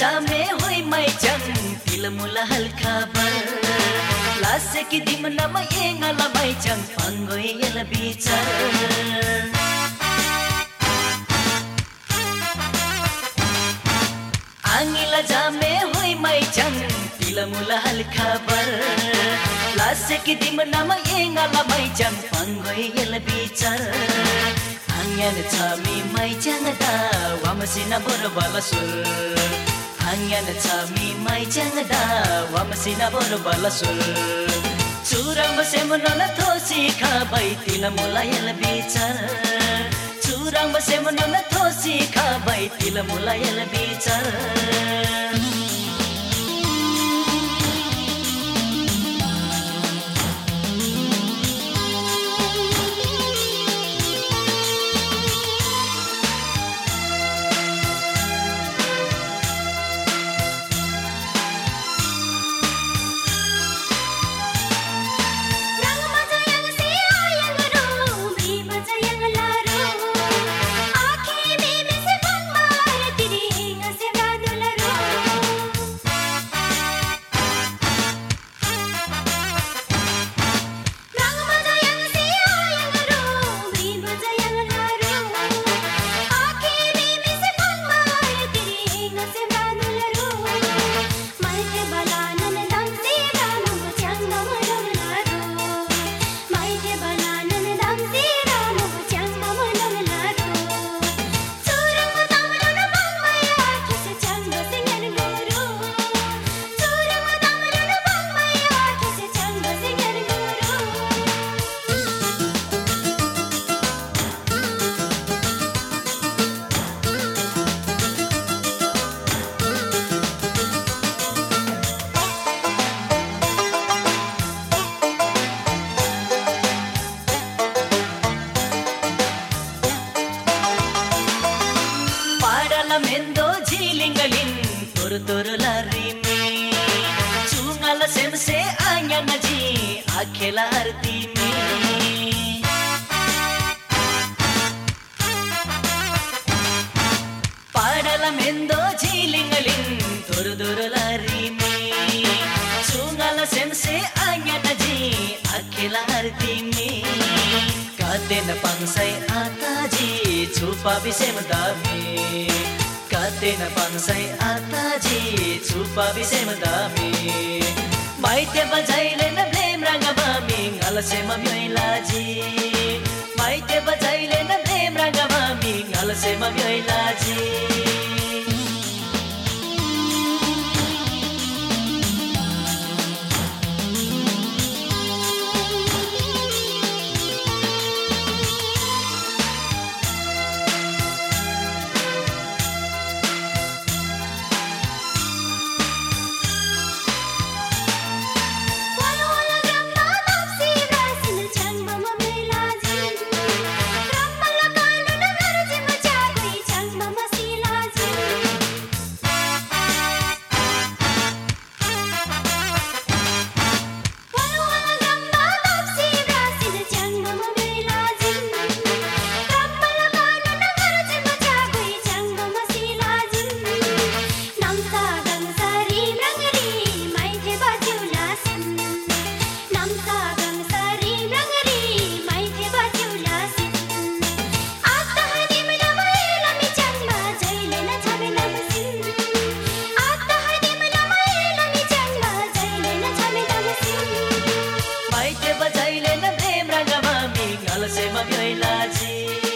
जामे होइ मै जङ तिल मुला हल्का बर लासे कि दिम नम मै जङ यल बिचर जामे होइ मै जङ मुला हल्का लासे कि दिम यल बिचर छमी मै वामसिना बोल बलसुर थोसी छु सुरु बेमुन थोसि खाइतिल मुल सुरुङसेम थोसी खाइ तिल मुल बिच എന്തോ ജീലിംഗളിൻ തുറുതുരുളറിമേ ചൂങ്ങല സെംസെ ആഞ്ഞന ജീ ആഖേല അർത്തിമേ പാടലം എന്തോ ജീലിംഗളിൻ തുറുതുരുളറിമേ ചൂങ്ങല സെംസെ ആഞ്ഞന ജീ ആഖേല അർത്തിമേ കാത്തേന പങ്സൈ ആതാജി ചൂപ്പാ വിഷമതാമേ काटेन पन्सै आताजी छुपा विषयमा दामी माइते बजाइले न प्रेम रङ्ग मामी अलसेमा म्याइलाजी माइते बजाइले न प्रेम रङ्ग मामी अलसेमा म्याइलाजी Anh ngỡ là sẽ là gì